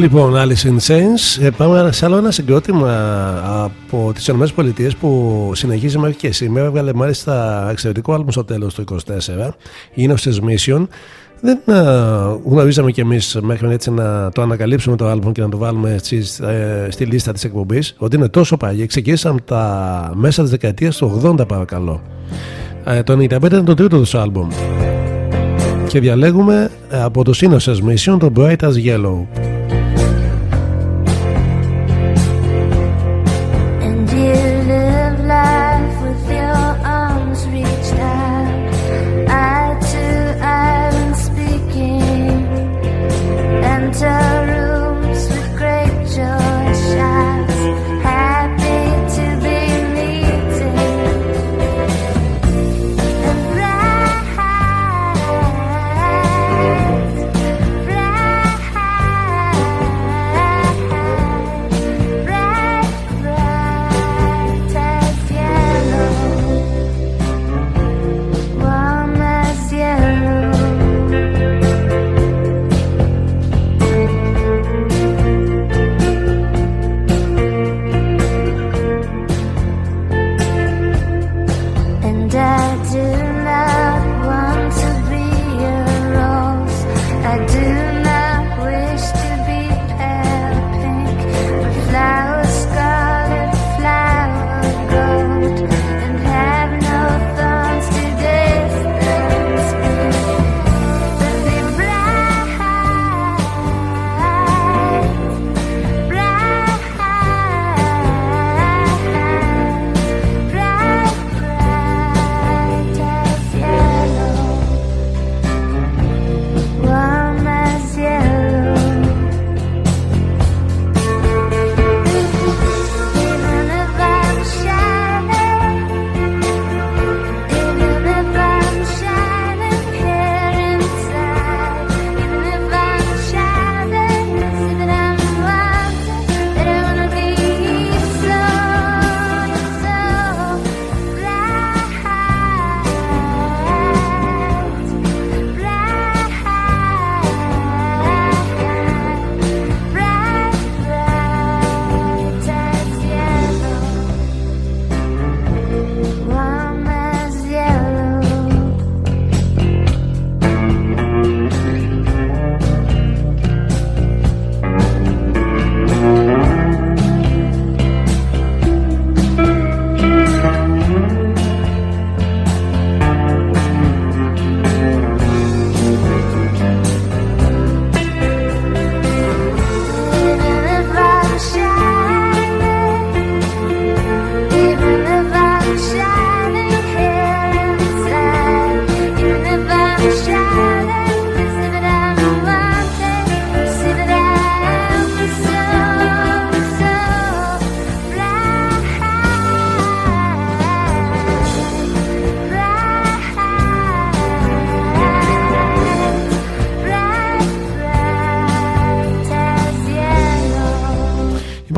Λοιπόν, Alice in Chains. Ε, πάμε σε άλλο ένα συγκρότημα από τις ΗΠΑ που συνεχίζει μέχρι και σήμερα. Έβγαλε μάλιστα εξαιρετικό άλμπουμ στο τέλος του 24. Είναι ο Mission. Δεν α, γνωρίζαμε κι εμείς μέχρι έτσι να το ανακαλύψουμε το άλμπουμ και να το βάλουμε στη, ε, στη λίστα της εκπομπής ότι είναι τόσο παλιή. Ξεκίνησαν τα μέσα της δεκαετίας του 80, παρακαλώ. Ε, το 95 ήταν το τρίτο τους άλμπουμ. Και διαλέγουμε ε, από το Synosis Mission το Bright as Yellow.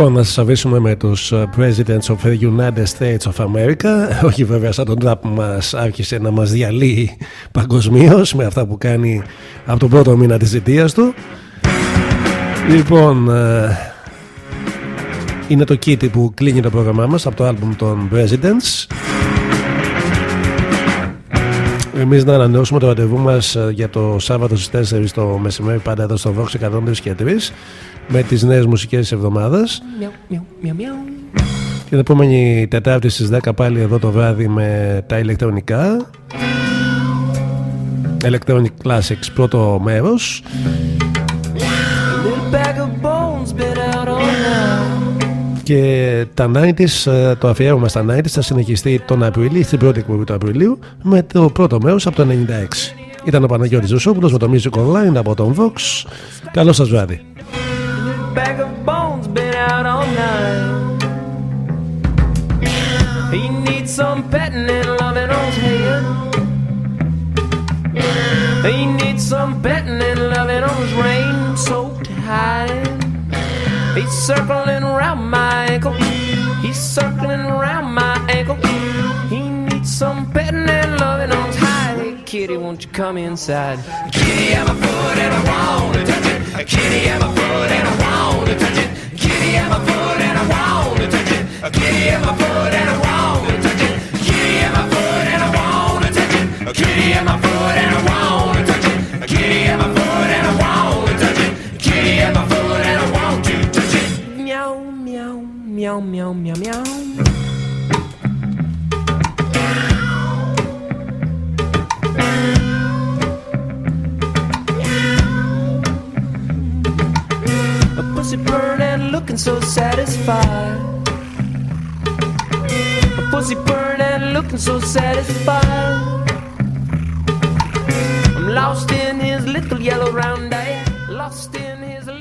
Λοιπόν, να σας αφήσουμε με τους Presidents of the United States of America. (laughs) Όχι βέβαια σαν τον Τραμπ που μας άρχισε να μας διαλύει παγκοσμίως με αυτά που κάνει από τον πρώτο μήνα της θητείας του. Λοιπόν, ε, είναι το Kitty που κλείνει το πρόγραμμά μας από το άλμπουμ των Presidents. Εμείς να ανανεώσουμε το ραντεβού μας ε, για το Σάββατο στις 4 το μεσημέρι πάντα εδώ στο Vox 103 και 3 με τις νέες μουσικές της εβδομάδας. Μιαου, μιαου, μιαου, μιαου. Και την επόμενη Τετάρτη στις 10 πάλι εδώ το βράδυ με τα ηλεκτρονικά. Electronic Classics πρώτο μέρος. Little bag of bones been out all night. Και τα 90s, ε, το αφιέρωμα στα 90s θα συνεχιστεί τον Απρίλιο, στην πρώτη εκπομπή του Απριλίου, με το πρώτο μέρος από το 96. Ήταν ο Παναγιώτης Ζωσόπουλος με το Music Online από τον Vox. Καλό σας βράδυ. Bag of bones been out all night. He needs some petting and loving on his head. He needs some petting and loving on his rain soaked hide. He's circling around my ankle. He's circling around my ankle. He needs some petting and kitty, won't you come inside? Kitty, I'm a foot and I wanna touch it. A kitty, I'm a foot and I wanna touch it. A kitty, I'm a foot and I wanna touch it. A kitty, I'm a foot and I wanna touch it. A kitty, I'm a foot and I wanna touch it. A kitty, I'm a foot and I wanna touch it. A kitty, I'm a foot and I wanna touch it. A kitty, I'm a foot and I want to touch it. Meow, meow, meow, meow, meow, meow. Pussy burning, looking so satisfied. A pussy burning, looking so satisfied. I'm lost in his little yellow round eye, lost in